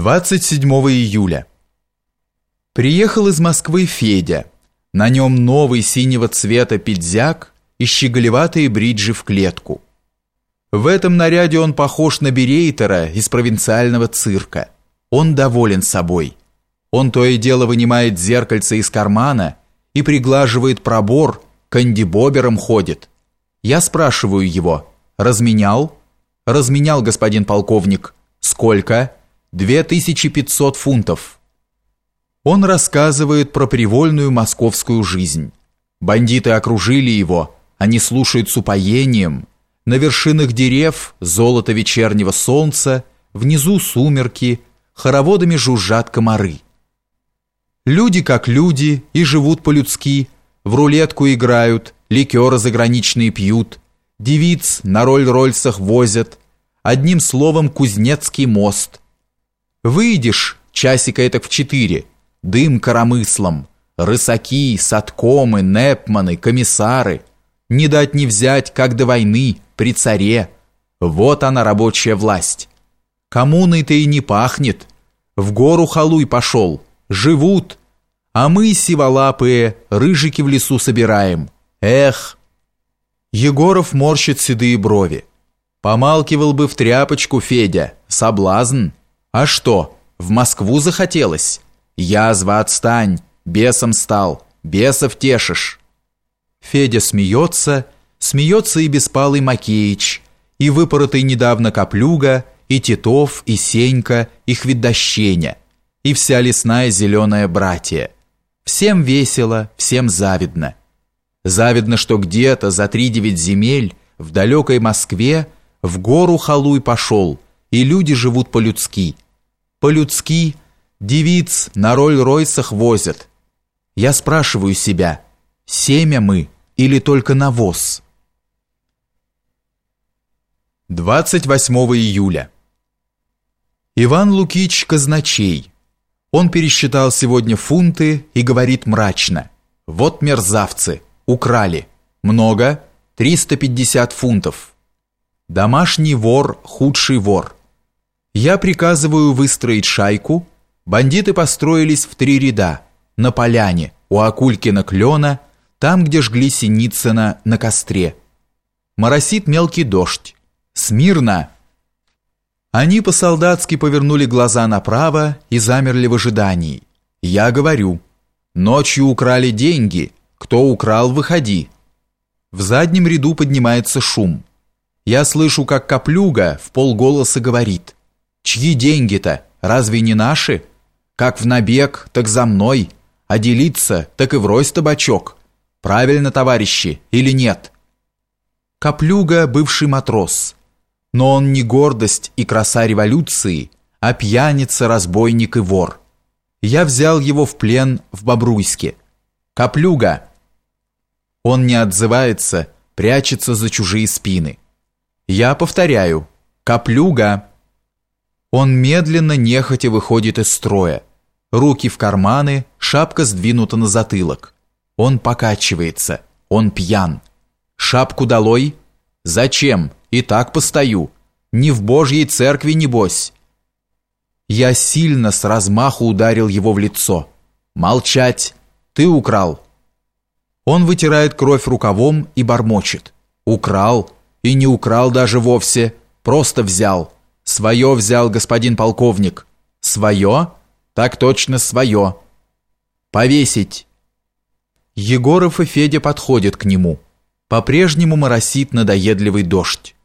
27 июля. Приехал из Москвы Федя. На нем новый синего цвета пиджак и щеголеватые бриджи в клетку. В этом наряде он похож на берейтера из провинциального цирка. Он доволен собой. Он то и дело вынимает зеркальце из кармана и приглаживает пробор, кандибобером ходит. Я спрашиваю его, разменял? Разменял, господин полковник. Сколько? 2500 фунтов. Он рассказывает про привольную московскую жизнь. Бандиты окружили его, они слушают с упоением. На вершинах дерев золото вечернего солнца, внизу сумерки, хороводами жужжат комары. Люди как люди и живут по-людски, в рулетку играют, ликеры заграничные пьют, девиц на роль-рольсах возят, одним словом Кузнецкий мост – Выйдешь часика это в четыре, дым коромыслом, рысаки, садкомы, непманы, комиссары. Не дать не взять, как до войны, при царе. Вот она рабочая власть. Коммуной-то и не пахнет. В гору халуй пошел, живут. А мы, сиволапые, рыжики в лесу собираем. Эх! Егоров морщит седые брови. Помалкивал бы в тряпочку Федя, соблазн. А что, в Москву захотелось? Язва отстань, бесом стал, бесов тешишь. Федя смеется, смеется и беспалый Макеич, и выпоротый недавно Каплюга, и Титов, и Сенька, и Хвидощеня, и вся лесная зеленая братья. Всем весело, всем завидно. Завидно, что где-то за три девять земель в далекой Москве в гору халуй пошел – и люди живут по-людски. По-людски девиц на Роль-Ройсах возят. Я спрашиваю себя, семя мы или только навоз? 28 июля. Иван Лукич казначей. Он пересчитал сегодня фунты и говорит мрачно. Вот мерзавцы, украли. Много? 350 фунтов. Домашний вор – худший вор. Я приказываю выстроить шайку. Бандиты построились в три ряда. На поляне, у Акулькина клена, там, где жгли Синицына на костре. Моросит мелкий дождь. Смирно! Они по-солдатски повернули глаза направо и замерли в ожидании. Я говорю, ночью украли деньги, кто украл, выходи. В заднем ряду поднимается шум. Я слышу, как Каплюга в полголоса говорит – Чьи деньги-то? Разве не наши? Как в набег, так за мной. А делиться, так и врозь табачок. Правильно, товарищи, или нет? Каплюга – бывший матрос. Но он не гордость и краса революции, а пьяница, разбойник и вор. Я взял его в плен в Бобруйске. Каплюга! Он не отзывается, прячется за чужие спины. Я повторяю. Каплюга! Он медленно, нехотя выходит из строя. Руки в карманы, шапка сдвинута на затылок. Он покачивается, он пьян. Шапку долой? Зачем? И так постою. Не в Божьей церкви, небось. Я сильно с размаху ударил его в лицо. Молчать! Ты украл. Он вытирает кровь рукавом и бормочет. Украл. И не украл даже вовсе. Просто взял. «Свое взял господин полковник». «Свое?» «Так точно свое». «Повесить». Егоров и Федя подходят к нему. По-прежнему моросит надоедливый дождь.